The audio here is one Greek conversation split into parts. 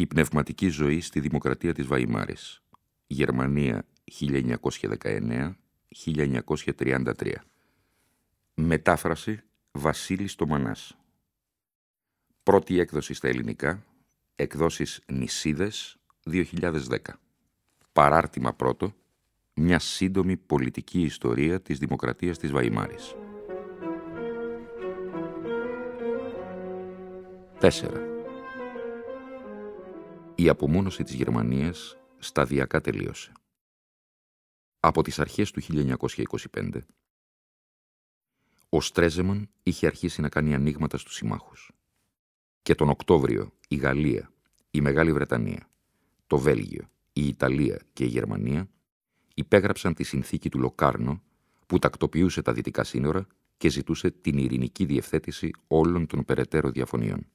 η πνευματική ζωή στη Δημοκρατία της Βαϊμάρης. Γερμανία 1919-1933. Μετάφραση Βασίλης Τομανάς. Πρώτη έκδοση στα ελληνικά. Εκδόσεις Νησίδες 2010. Παράρτημα πρώτο. Μια σύντομη πολιτική ιστορία της Δημοκρατίας της Βαϊμάρης. 4 η απομόνωση της Γερμανίας σταδιακά τελείωσε. Από τις αρχές του 1925, ο Στρέζεμαν είχε αρχίσει να κάνει ανοίγματα στους συμμάχους. Και τον Οκτώβριο η Γαλλία, η Μεγάλη Βρετανία, το Βέλγιο, η Ιταλία και η Γερμανία υπέγραψαν τη συνθήκη του Λοκάρνο που τακτοποιούσε τα δυτικά σύνορα και ζητούσε την ειρηνική διευθέτηση όλων των περαιτέρω διαφωνίων.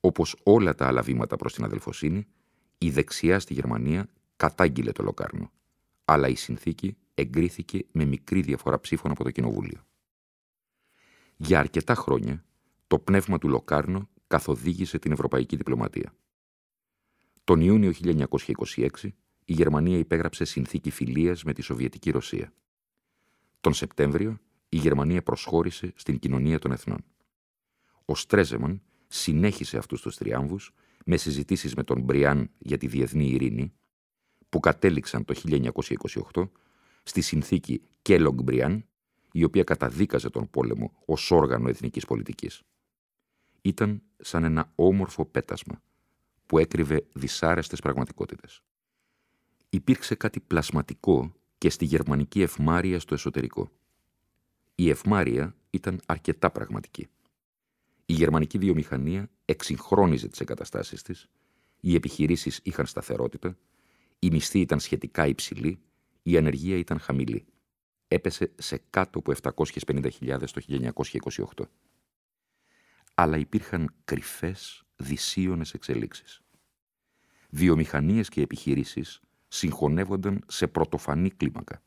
Όπως όλα τα άλλα βήματα προς την αδελφοσύνη, η δεξιά στη Γερμανία κατάγγειλε το Λοκάρνο, αλλά η συνθήκη εγκρίθηκε με μικρή διαφορά ψήφων από το Κοινοβούλιο. Για αρκετά χρόνια, το πνεύμα του Λοκάρνο καθοδήγησε την ευρωπαϊκή διπλωματία. Τον Ιούνιο 1926, η Γερμανία υπέγραψε συνθήκη φιλίας με τη Σοβιετική Ρωσία. Τον Σεπτέμβριο, η Γερμανία προσχώρησε στην κοινωνία των εθνών. Ο Στρέζεμαν συνέχισε αυτούς τους τριάμβους με συζητήσεις με τον Μπριάν για τη διεθνή ειρήνη, που κατέληξαν το 1928 στη συνθήκη Kellogg Μπριάν, η οποία καταδίκαζε τον πόλεμο ως όργανο εθνικής πολιτικής. Ήταν σαν ένα όμορφο πέτασμα που έκρυβε δυσάρεστες πραγματικότητες. Υπήρξε κάτι πλασματικό και στη γερμανική ευμάρεια στο εσωτερικό. Η ευμάρεια ήταν αρκετά πραγματική. Η γερμανική βιομηχανία εξυγχρόνιζε τις εγκαταστάσεις της, οι επιχειρήσεις είχαν σταθερότητα, η μισθή ήταν σχετικά υψηλή, η ανεργία ήταν χαμηλή. Έπεσε σε κάτω από 750.000 το 1928. Αλλά υπήρχαν κρυφές, δυσίωνες εξελίξεις. Βιομηχανίες και επιχειρήσεις συγχωνεύονταν σε πρωτοφανή κλίμακα.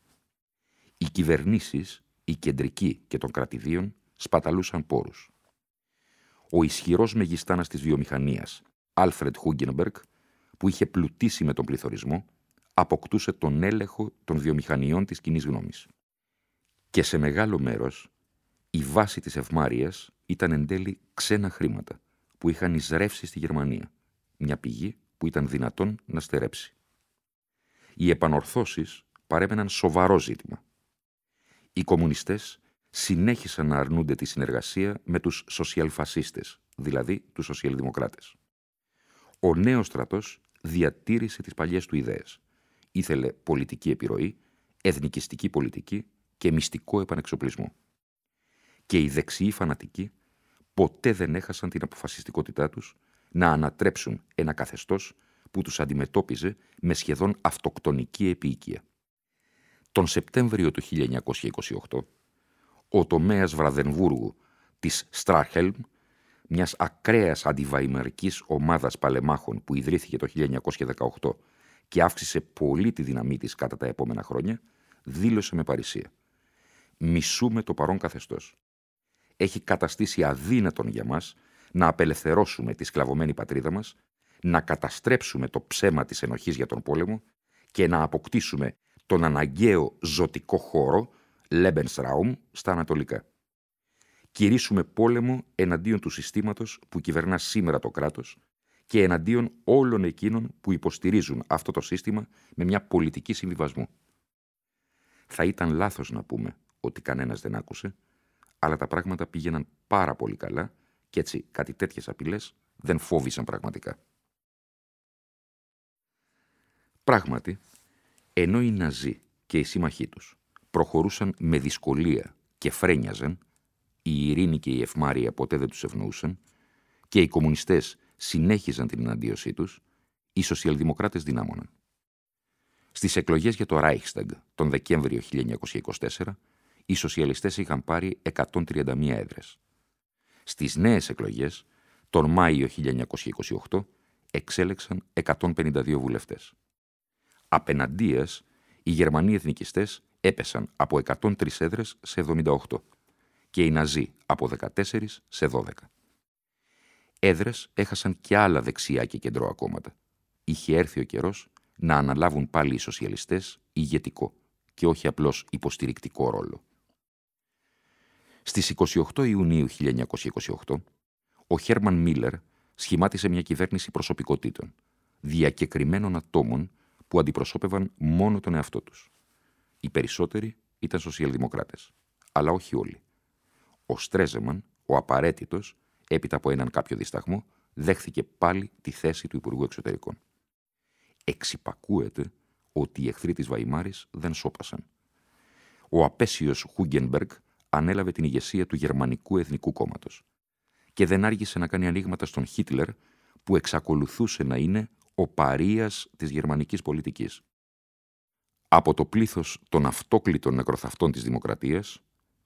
Οι κυβερνήσεις, οι κεντρικοί και των κρατηδίων σπαταλούσαν πόρους ο ισχυρός μεγιστάνας της βιομηχανίας, Άλφρεντ Χούγκενμπεργκ, που είχε πλουτίσει με τον πληθωρισμό, αποκτούσε τον έλεγχο των βιομηχανιών της κοινή γνώμης. Και σε μεγάλο μέρος, η βάση της ευμάρειας ήταν εν τέλει ξένα χρήματα, που είχαν εισρεύσει στη Γερμανία, μια πηγή που ήταν δυνατόν να στερέψει. Οι επανορθώσεις παρέμεναν σοβαρό ζήτημα. Οι κομμουνιστές συνέχισαν να αρνούνται τη συνεργασία με τους σοσιαλφασίστες, δηλαδή τους σοσιαλδημοκράτες. Ο νέος στρατός διατήρησε τις παλιές του ιδέες. Ήθελε πολιτική επιρροή, εθνικιστική πολιτική και μυστικό επανεξοπλισμό. Και οι δεξιοί φανατικοί ποτέ δεν έχασαν την αποφασιστικότητά τους να ανατρέψουν ένα καθεστώς που τους αντιμετώπιζε με σχεδόν αυτοκτονική επίοικια. Τον Σεπτέμβριο του 1928, ο τομέας Βραδενβούργου της Στράχελμ, μιας ακραίας αντιβαϊμαρικής ομάδας παλεμάχων που ιδρύθηκε το 1918 και αύξησε πολύ τη δύναμή της κατά τα επόμενα χρόνια, δήλωσε με παρησία. Μισούμε το παρόν καθεστώς. Έχει καταστήσει αδύνατον για μας να απελευθερώσουμε τη σκλαβωμένη πατρίδα μας, να καταστρέψουμε το ψέμα της ενοχής για τον πόλεμο και να αποκτήσουμε τον αναγκαίο ζωτικό χώρο Lebensraum στα ανατολικά. Κηρύσουμε πόλεμο εναντίον του συστήματος που κυβερνά σήμερα το κράτος και εναντίον όλων εκείνων που υποστηρίζουν αυτό το σύστημα με μια πολιτική συμβιβασμού. Θα ήταν λάθος να πούμε ότι κανένας δεν άκουσε, αλλά τα πράγματα πήγαιναν πάρα πολύ καλά και έτσι κάτι τέτοιες απειλές δεν φόβησαν πραγματικά. Πράγματι, ενώ οι Ναζί και οι σύμμαχοί τους προχωρούσαν με δυσκολία και φρένιαζαν, η ειρήνη και η ευμάρεια ποτέ δεν τους ευνοούσαν και οι κομμουνιστές συνέχιζαν την εναντίωσή τους, οι σοσιαλδημοκράτες δυνάμωναν. Στις εκλογές για το Reichstag τον Δεκέμβριο 1924, οι σοσιαλιστές είχαν πάρει 131 έδρες. Στις νέες εκλογές, τον Μάιο 1928, εξέλεξαν 152 βουλευτές. Απέναντίας, οι Γερμανοί εθνικιστές έπεσαν από 103 έδρες σε 78 και οι Ναζί από 14 σε 12. Έδρες έχασαν και άλλα δεξιά και κεντρώα κόμματα. Είχε έρθει ο καιρός να αναλάβουν πάλι οι σοσιαλιστές ηγετικό και όχι απλώς υποστηρικτικό ρόλο. Στις 28 Ιουνίου 1928, ο Χέρμαν Μίλλερ σχημάτισε μια κυβέρνηση προσωπικότητων, διακεκριμένων ατόμων που αντιπροσώπευαν μόνο τον εαυτό τους. Οι περισσότεροι ήταν σοσιαλδημοκράτες, αλλά όχι όλοι. Ο Στρέζεμαν, ο απαραίτητος, έπειτα από έναν κάποιο δισταγμό, δέχθηκε πάλι τη θέση του Υπουργού Εξωτερικών. Εξυπακούεται ότι οι εχθροί της Βαϊμάρης δεν σώπασαν. Ο απέσιος Χούγκενμπεργκ ανέλαβε την ηγεσία του Γερμανικού Εθνικού Κόμματος και δεν άργησε να κάνει ανοίγματα στον Χίτλερ που εξακολουθούσε να είναι ο παρείας της γερμανικής πολιτικής. Από το πλήθος των αυτόκλητων νεκροθαυτών της δημοκρατίας,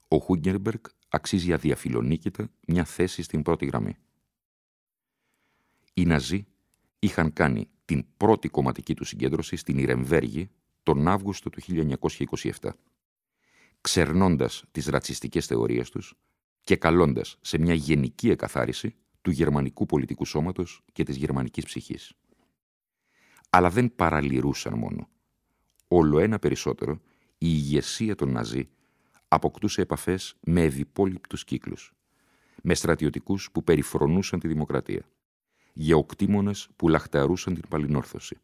ο Χούγκερμπεργκ αξίζει αδιαφιλονίκητα μια θέση στην πρώτη γραμμή. Οι Ναζί είχαν κάνει την πρώτη κομματική του συγκέντρωση στην Ιρεμβέργη τον Αύγουστο του 1927, ξερνώντας τις ρατσιστικές θεωρίες τους και καλώντας σε μια γενική εκαθάριση του γερμανικού πολιτικού σώματος και της γερμανικής ψυχής. Αλλά δεν παραλυρούσαν μόνο. Όλο ένα περισσότερο η ηγεσία των Ναζί αποκτούσε επαφές με ευυπόλοιπτους κύκλους, με στρατιωτικούς που περιφρονούσαν τη δημοκρατία, γεωκτήμονες που λαχταρούσαν την παλινόρθωση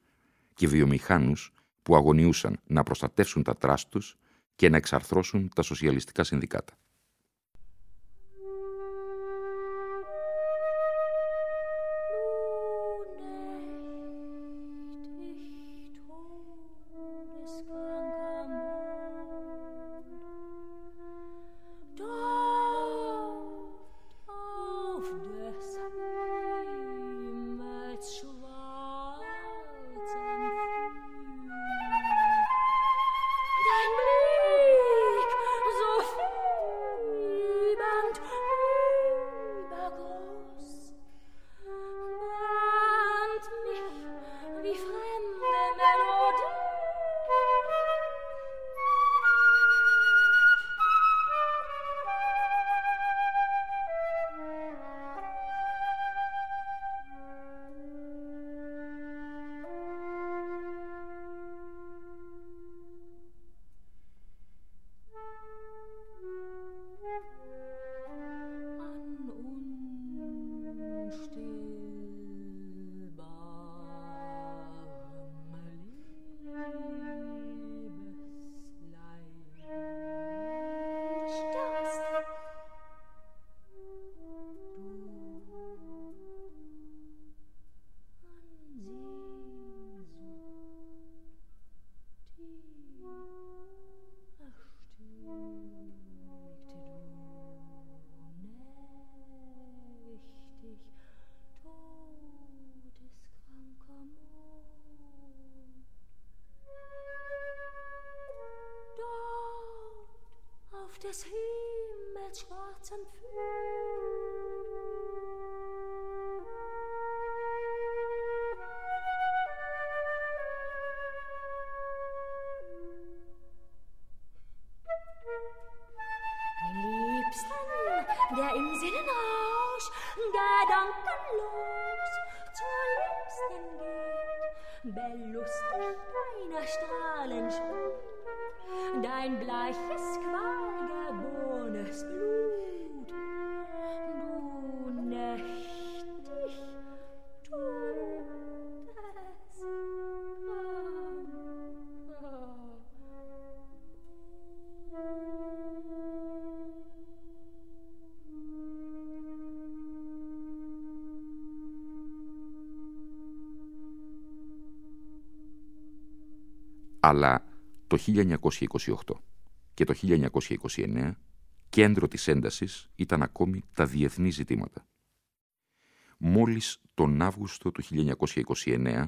και βιομηχάνους που αγωνιούσαν να προστατεύσουν τα τράστ τους και να εξαρθρώσουν τα σοσιαλιστικά συνδικάτα. that's sure. Des Himmels schwarzen Liebsten, der im Sinnenrausch gedankenlos zur Liebsten geht, belustigt deiner Strahlen dein bleiches, qualgeborenes Blut. Du nächtig totes Αλλά το 1928 και το 1929 κέντρο της έντασης ήταν ακόμη τα διεθνή ζητήματα. Μόλις τον Αύγουστο του 1929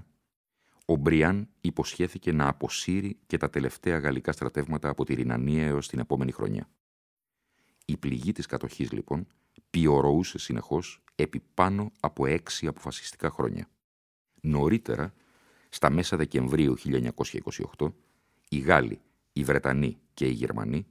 ο Μπριάν υποσχέθηκε να αποσύρει και τα τελευταία γαλλικά στρατεύματα από τη Ρινανία έως την επόμενη χρονιά. Η πληγή της κατοχής, λοιπόν, πιωροούσε συνεχώς επί πάνω από έξι αποφασιστικά χρόνια. Νωρίτερα, στα μέσα Δεκεμβρίου 1928, οι Γάλλοι, οι Βρετανοί και οι Γερμανοί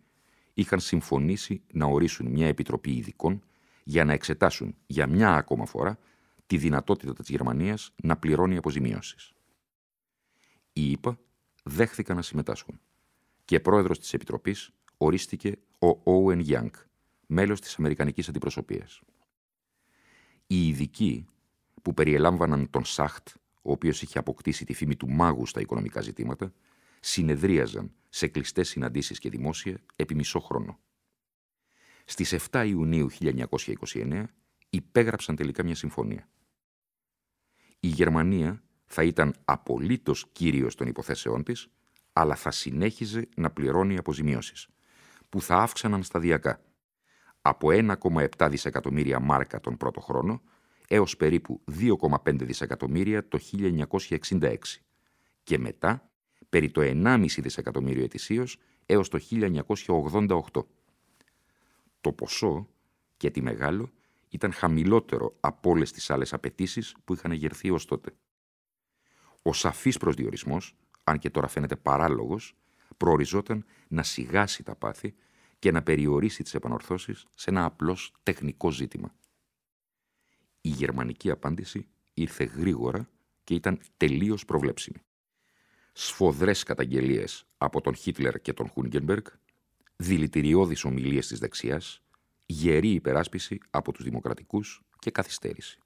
είχαν συμφωνήσει να ορίσουν μια επιτροπή ειδικών για να εξετάσουν για μια ακόμα φορά τη δυνατότητα της Γερμανίας να πληρώνει αποζημιώσεις. Οι ΙΠΑ δέχθηκαν να συμμετάσχουν και πρόεδρος της Επιτροπής ορίστηκε ο Όουεν Γιάνκ, μέλος της Αμερικανικής Αντιπροσωπείας. Οι ειδικοί που περιελάμβαναν τον Σάχτ, ο οποίος είχε αποκτήσει τη φήμη του μάγου στα οικονομικά ζητήματα, συνεδρίαζαν σε κλειστές συναντήσεις και δημόσια επί μισό χρόνο. Στις 7 Ιουνίου 1929 υπέγραψαν τελικά μια συμφωνία. Η Γερμανία θα ήταν απολύτως κύριος των υποθέσεών της, αλλά θα συνέχιζε να πληρώνει αποζημιώσεις, που θα αύξαναν σταδιακά, από 1,7 δισεκατομμύρια μάρκα τον πρώτο χρόνο, έως περίπου 2,5 δισεκατομμύρια το 1966 και μετά περί το 1,5 δισεκατομμύριο ετησίως έως το 1988. Το ποσό, και τη μεγάλο, ήταν χαμηλότερο από όλες τις άλλες απαιτήσεις που είχαν εγερθεί ως τότε. Ο σαφής προσδιορισμός, αν και τώρα φαίνεται παράλογος, προοριζόταν να σιγάσει τα πάθη και να περιορίσει τις επανορθώσεις σε ένα απλώς τεχνικό ζήτημα. Η γερμανική απάντηση ήρθε γρήγορα και ήταν τελείως προβλέψιμη. Σφοδρές καταγγελίες από τον Χίτλερ και τον Χούνγκενμπεργκ, δηλητηριώδεις ομιλίες της δεξιάς, γερή υπεράσπιση από τους δημοκρατικούς και καθυστέρηση.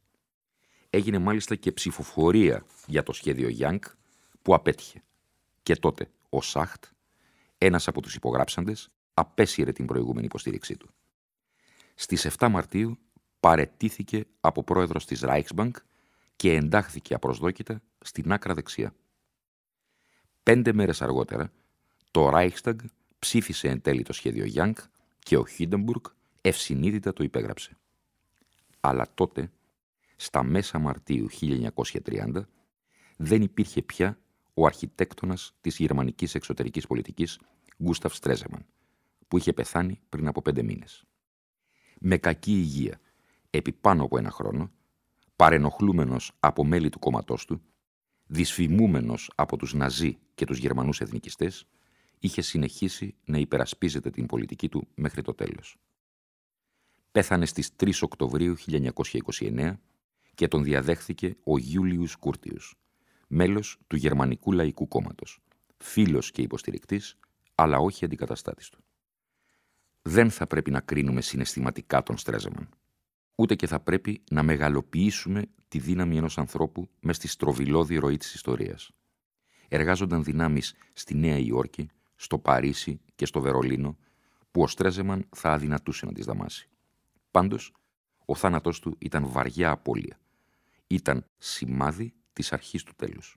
Έγινε μάλιστα και ψηφοφορία για το σχέδιο Γιάνκ που απέτυχε. Και τότε ο Σάχτ, ένας από τους υπογράψαντες, απέσυρε την προηγούμενη υποστήριξή του. Στις 7 Μαρτίου παρετήθηκε από πρόεδρος της Reichsbank και εντάχθηκε απροσδόκητα στην άκρα δεξιά. Πέντε μέρες αργότερα, το Reichstag ψήφισε εν τέλει το σχέδιο Γιάνκ και ο Χίντεμπουργκ ευσυνείδητα το υπέγραψε. Αλλά τότε, στα μέσα Μαρτίου 1930, δεν υπήρχε πια ο αρχιτέκτονας της γερμανικής εξωτερικής πολιτικής Γκούσταφ Στρέζεμαν, που είχε πεθάνει πριν από πέντε μήνες. Με κακή υγεία, επί πάνω από ένα χρόνο, παρενοχλούμενος από μέλη του κόμματός του, δυσφημούμενος από τους Ναζί και τους Γερμανούς εθνικιστές, είχε συνεχίσει να υπερασπίζεται την πολιτική του μέχρι το τέλος. Πέθανε στις 3 Οκτωβρίου 1929 και τον διαδέχθηκε ο Γιούλιους Κούρτιους, μέλος του Γερμανικού Λαϊκού Κόμματος, φίλος και υποστηρικτής, αλλά όχι αντικαταστάτης του. Δεν θα πρέπει να κρίνουμε συναισθηματικά τον Στρέζεμαν. Ούτε και θα πρέπει να μεγαλοποιήσουμε τη δύναμη ενός ανθρώπου μες στη στροβιλώδη ροή της ιστορίας. Εργάζονταν δυνάμεις στη Νέα Υόρκη, στο Παρίσι και στο Βερολίνο, που ο Στρέζεμαν θα αδυνατούσε να τις δαμάσει. Πάντως, ο θάνατός του ήταν βαριά απώλεια. Ήταν σημάδι της αρχής του τέλους.